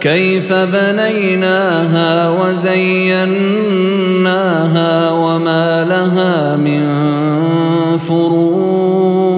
كيف بنيناها وزيناها وما لها من فروج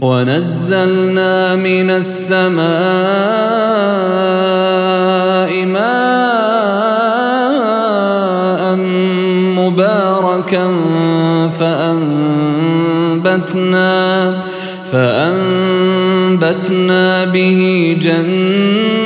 ونزلنا من السماء ماء مباركا فأنبتنا فأنبتنا به جنات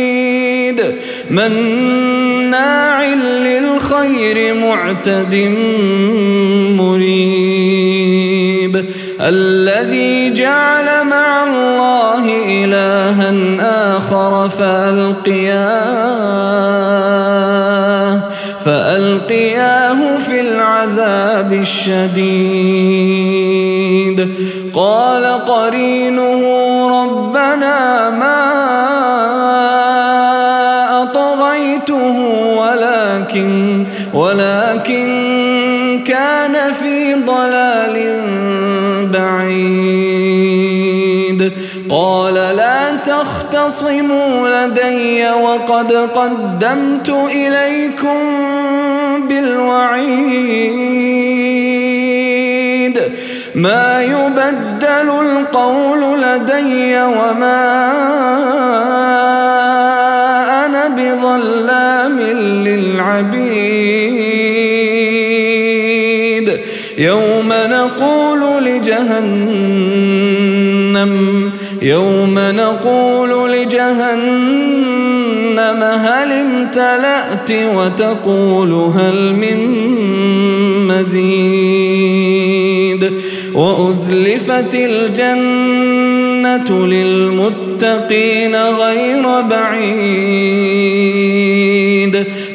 مناع للخير معتد مريب. الذي جعل مع الله إلها آخر فألقياه فألقياه في العذاب الشديد. قال قرينه ربنا ما تختصموا لدي وقد قدمت إليكم بالوعيد. ما يبدل القول لدي وما أنا بظلام للعبيد. يوم نقول لجهنم يوم نقول لجهنم هل امتلأت وتقول هل من مزيد وأزلفت الجنة للمتقين غير بعيد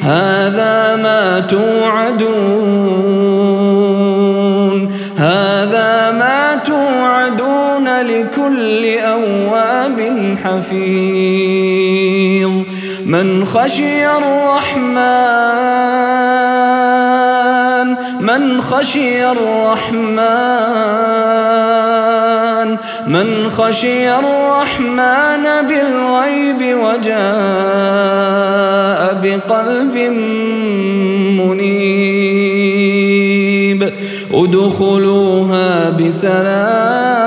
هذا ما توعدون حفيظ. من خشي الرحمن من خشي الرحمن من خشي الرحمن بالغيب وجاء بقلب منيب. ادخلوها بسلام.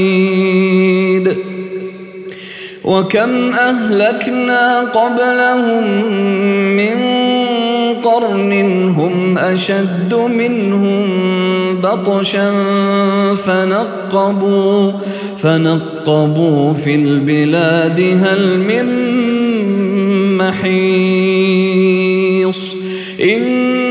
وكم أهلكنا قبلهم من قرن هم أشد منهم بطشا فنقبوا فنقبوا في البلاد هل من محيص. إن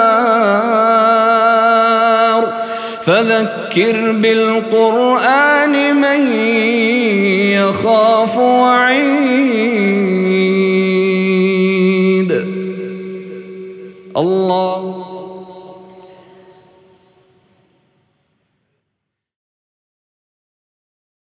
فذكر بالقرآن من يخاف وعيد. الله